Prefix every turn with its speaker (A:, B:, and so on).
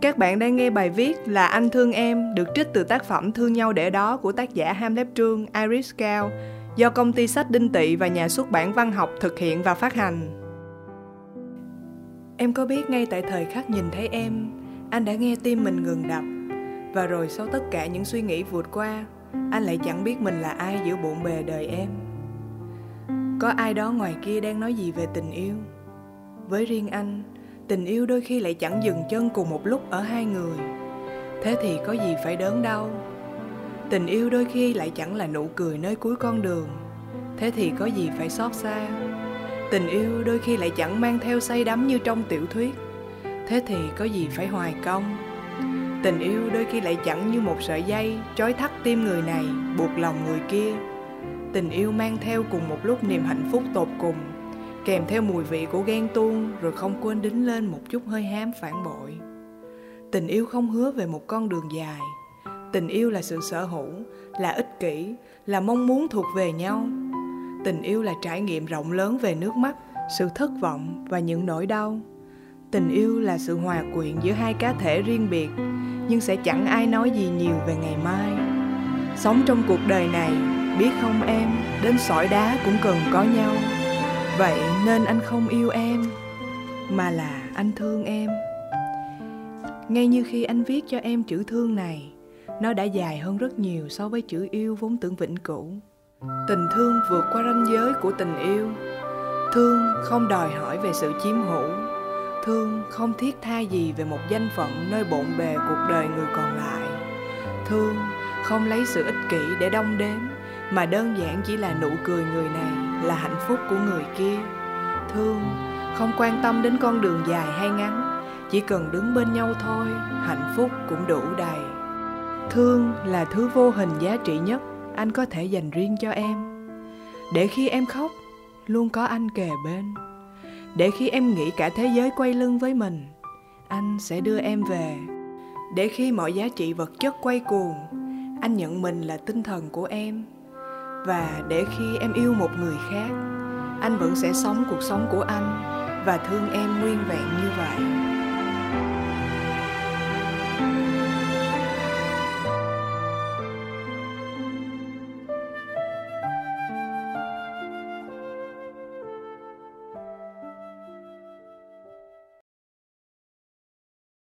A: Các bạn đang nghe bài viết là Anh Thương Em được trích từ tác phẩm Thương Nhau Để Đó của tác giả Hamlet Trương Iris Cao do công ty sách Đinh Tị và nhà xuất bản văn học thực hiện và phát hành. Em có biết ngay tại thời khắc nhìn thấy em, anh đã nghe tim mình ngừng đập và rồi sau tất cả những suy nghĩ vượt qua, anh lại chẳng biết mình là ai giữa bộn bề đời em. Có ai đó ngoài kia đang nói gì về tình yêu? Với riêng anh, tình yêu đôi khi lại chẳng dừng chân cùng một lúc ở hai người. Thế thì có gì phải đớn đau? Tình yêu đôi khi lại chẳng là nụ cười nơi cuối con đường. Thế thì có gì phải xót xa? Tình yêu đôi khi lại chẳng mang theo say đắm như trong tiểu thuyết. Thế thì có gì phải hoài công? Tình yêu đôi khi lại chẳng như một sợi dây trói thắt tim người này, buộc lòng người kia. Tình yêu mang theo cùng một lúc niềm hạnh phúc tột cùng kèm theo mùi vị của ghen tuông, rồi không quên đính lên một chút hơi hám phản bội. Tình yêu không hứa về một con đường dài. Tình yêu là sự sở hữu, là ích kỷ, là mong muốn thuộc về nhau. Tình yêu là trải nghiệm rộng lớn về nước mắt, sự thất vọng và những nỗi đau. Tình yêu là sự hòa quyện giữa hai cá thể riêng biệt, nhưng sẽ chẳng ai nói gì nhiều về ngày mai. Sống trong cuộc đời này, biết không em, đến sỏi đá cũng cần có nhau vậy nên anh không yêu em, mà là anh thương em. Ngay như khi anh viết cho em chữ thương này, nó đã dài hơn rất nhiều so với chữ yêu vốn tưởng vĩnh cửu. Tình thương vượt qua ranh giới của tình yêu. Thương không đòi hỏi về sự chiếm hữu. Thương không thiết tha gì về một danh phận nơi bộn bề cuộc đời người còn lại. Thương không lấy sự ích kỷ để đong đếm, mà đơn giản chỉ là nụ cười người này là hạnh phúc của người kia. Thương, không quan tâm đến con đường dài hay ngắn, chỉ cần đứng bên nhau thôi, hạnh phúc cũng đủ đầy. Thương là thứ vô hình giá trị nhất, anh có thể dành riêng cho em. Để khi em khóc, luôn có anh kề bên. Để khi em nghĩ cả thế giới quay lưng với mình, anh sẽ đưa em về. Để khi mọi giá trị vật chất quay cuồng, anh nhận mình là tinh thần của em và để khi em yêu một người khác, anh vẫn sẽ sống cuộc sống của anh và thương em nguyên vẹn như vậy.